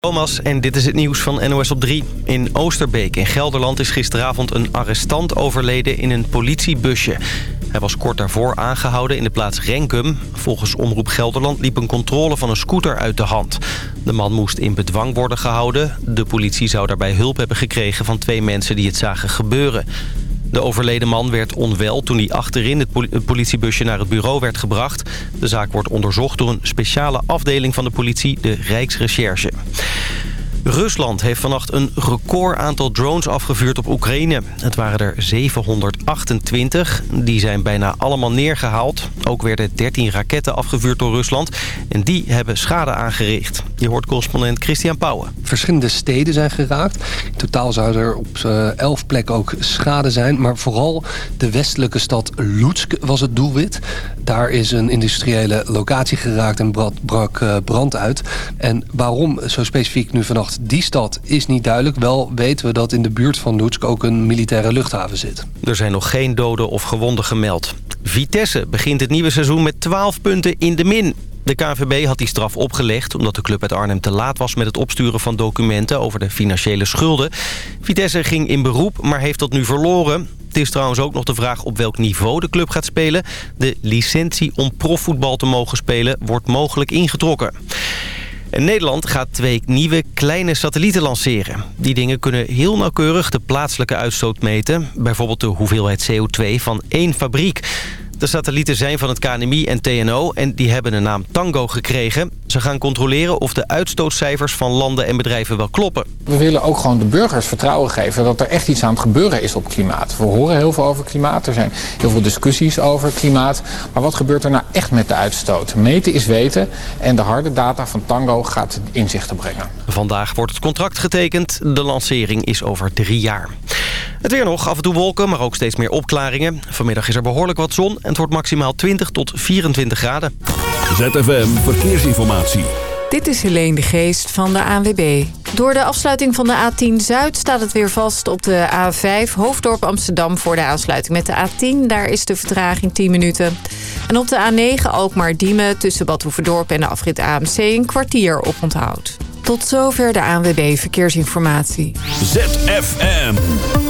Thomas en dit is het nieuws van NOS op 3. In Oosterbeek in Gelderland is gisteravond een arrestant overleden in een politiebusje. Hij was kort daarvoor aangehouden in de plaats Renkum. Volgens Omroep Gelderland liep een controle van een scooter uit de hand. De man moest in bedwang worden gehouden. De politie zou daarbij hulp hebben gekregen van twee mensen die het zagen gebeuren. De overleden man werd onwel toen hij achterin het politiebusje naar het bureau werd gebracht. De zaak wordt onderzocht door een speciale afdeling van de politie, de Rijksrecherche. Rusland heeft vannacht een record aantal drones afgevuurd op Oekraïne. Het waren er 728. Die zijn bijna allemaal neergehaald. Ook werden 13 raketten afgevuurd door Rusland. En die hebben schade aangericht. Je hoort correspondent Christian Pauwen. Verschillende steden zijn geraakt. In totaal zou er op 11 plekken ook schade zijn. Maar vooral de westelijke stad Lutsk was het doelwit. Daar is een industriële locatie geraakt en brak eh, brand uit. En waarom zo specifiek nu vannacht die stad is niet duidelijk. Wel weten we dat in de buurt van Lutsk ook een militaire luchthaven zit. Er zijn nog geen doden of gewonden gemeld. Vitesse begint het nieuwe seizoen met 12 punten in de min. De KNVB had die straf opgelegd omdat de club uit Arnhem te laat was met het opsturen van documenten over de financiële schulden. Vitesse ging in beroep, maar heeft dat nu verloren. Het is trouwens ook nog de vraag op welk niveau de club gaat spelen. De licentie om profvoetbal te mogen spelen wordt mogelijk ingetrokken. En Nederland gaat twee nieuwe kleine satellieten lanceren. Die dingen kunnen heel nauwkeurig de plaatselijke uitstoot meten. Bijvoorbeeld de hoeveelheid CO2 van één fabriek. De satellieten zijn van het KNMI en TNO en die hebben de naam Tango gekregen. Ze gaan controleren of de uitstootcijfers van landen en bedrijven wel kloppen. We willen ook gewoon de burgers vertrouwen geven dat er echt iets aan het gebeuren is op klimaat. We horen heel veel over klimaat, er zijn heel veel discussies over klimaat. Maar wat gebeurt er nou echt met de uitstoot? Meten is weten en de harde data van Tango gaat inzichten brengen. Vandaag wordt het contract getekend. De lancering is over drie jaar. Het weer nog, af en toe wolken, maar ook steeds meer opklaringen. Vanmiddag is er behoorlijk wat zon en het wordt maximaal 20 tot 24 graden. ZFM Verkeersinformatie. Dit is Helene de Geest van de ANWB. Door de afsluiting van de A10 Zuid staat het weer vast op de A5 Hoofddorp Amsterdam voor de aansluiting met de A10. Daar is de vertraging 10 minuten. En op de A9 Alkmaar-Diemen tussen Bad Hoevedorp en de afrit AMC een kwartier op onthoud. Tot zover de ANWB Verkeersinformatie. ZFM.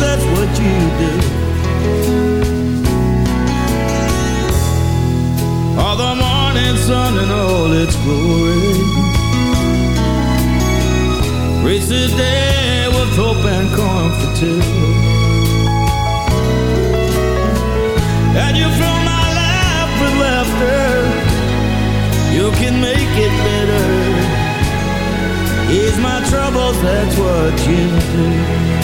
that's what you do. All the morning sun and all its glory. Race the day with hope and comfort too. And you fill my life with laughter. You can make it better. Ease my troubles, that's what you do.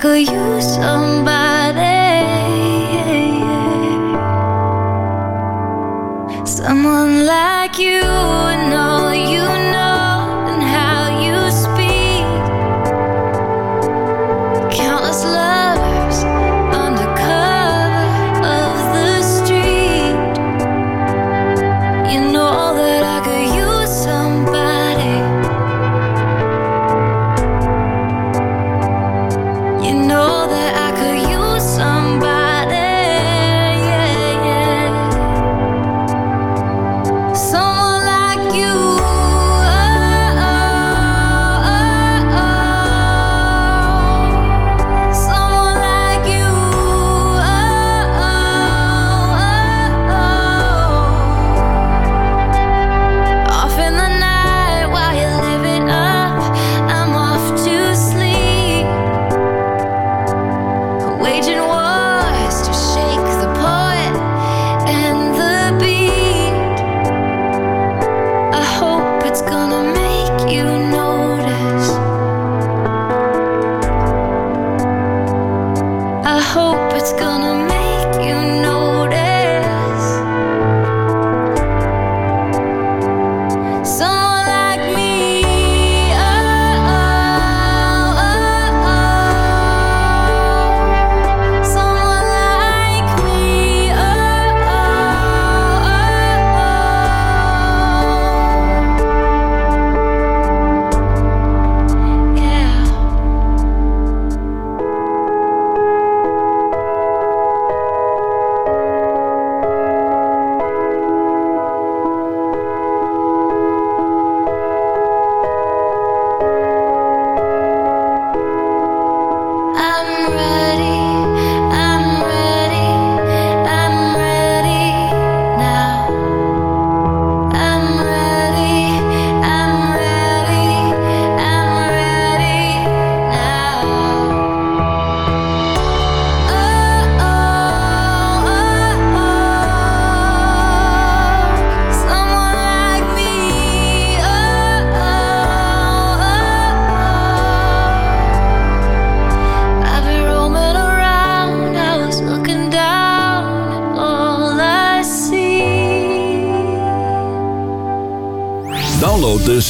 could use somebody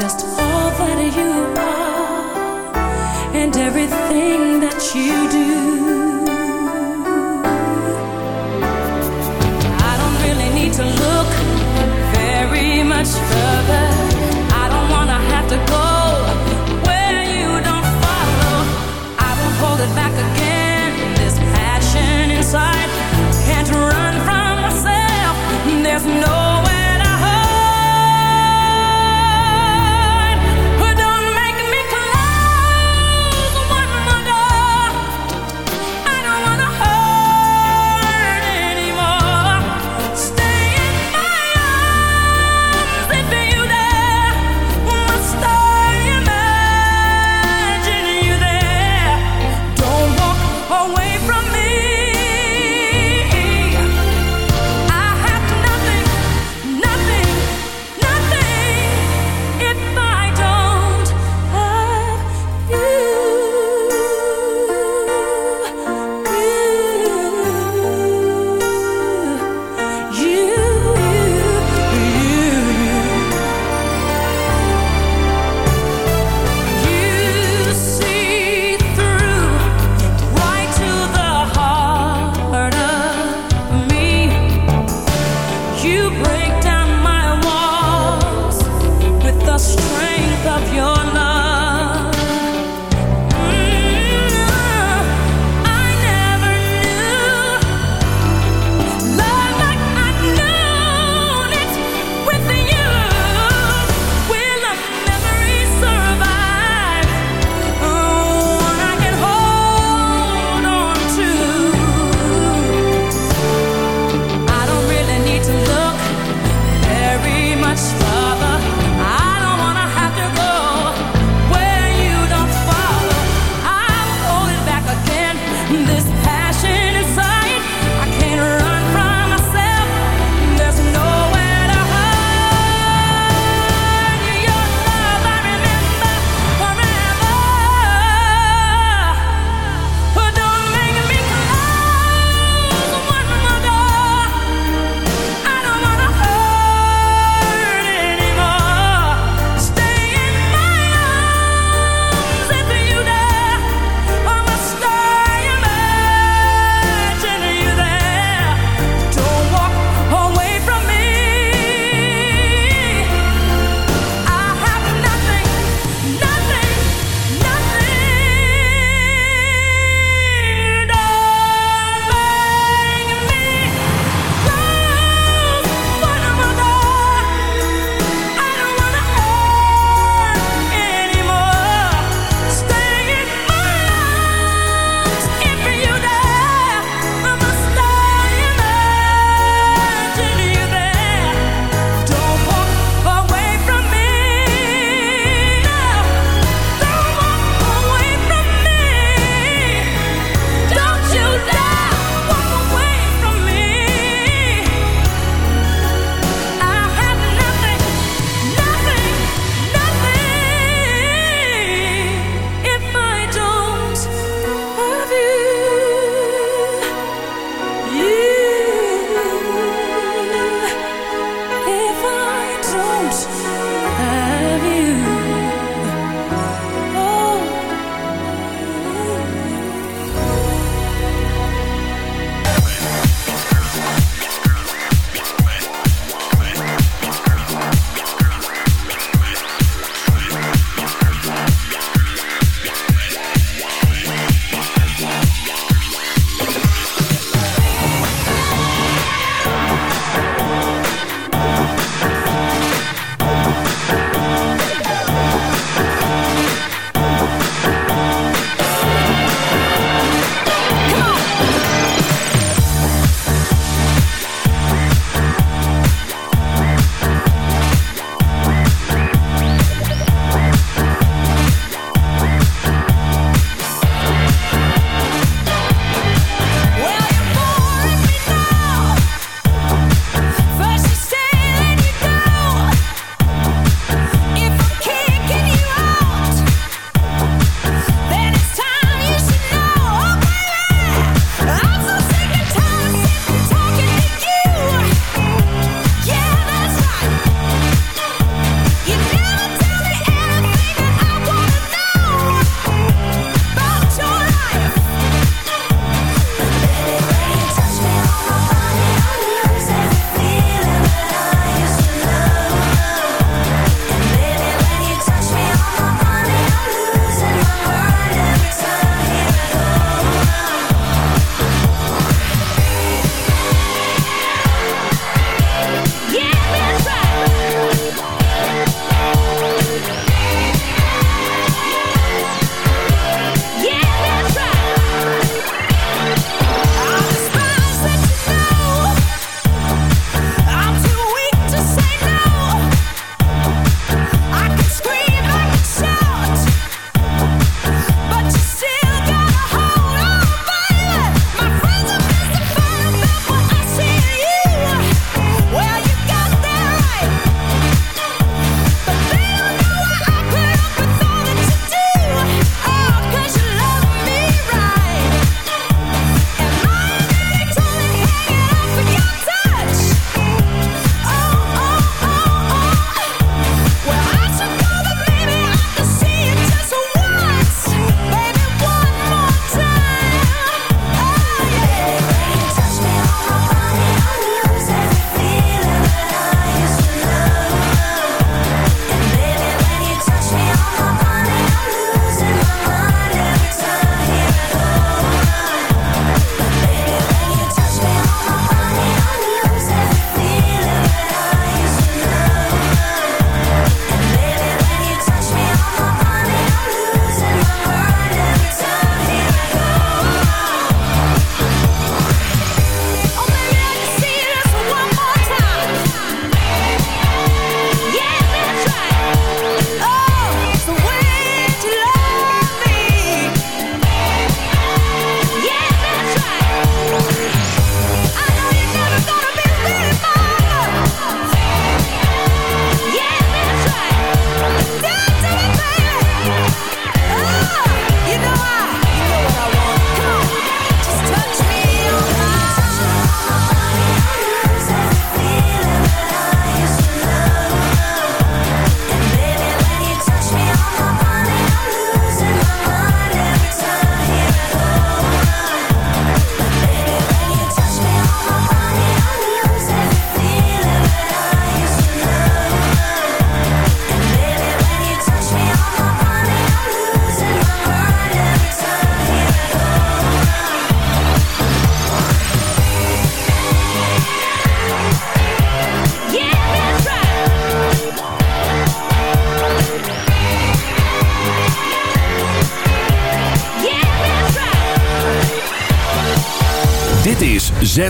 just all that you are and everything that you do.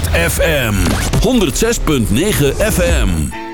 ZFM 106.9 FM.